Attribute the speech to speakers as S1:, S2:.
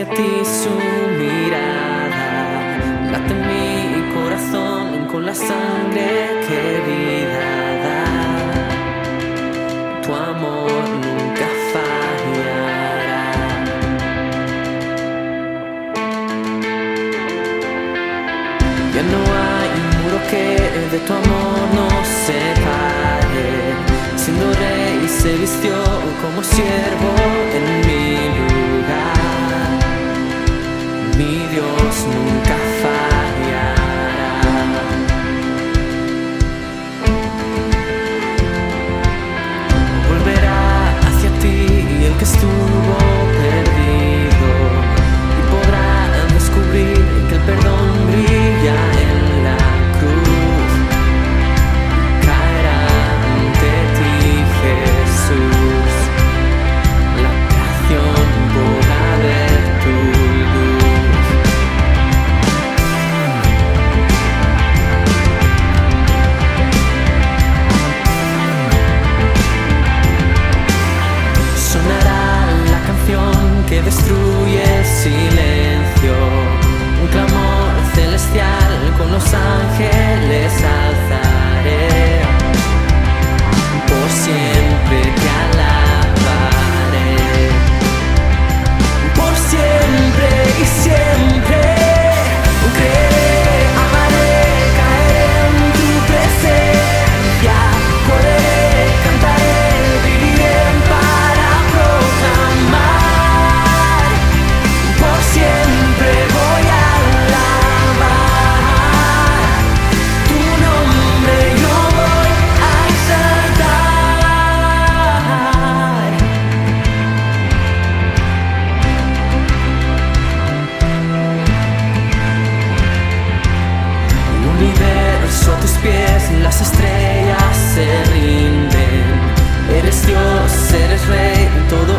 S1: hacia ti su mirada, late mi corazón con la sangre que vida da. Tu amor nunca fallará. Ya no hay un muro que de tu amor nos separe, siendo rey se vistió como siervo. Bajo tus pies las estrellas se rinden. Eres Dios, eres Rey, todo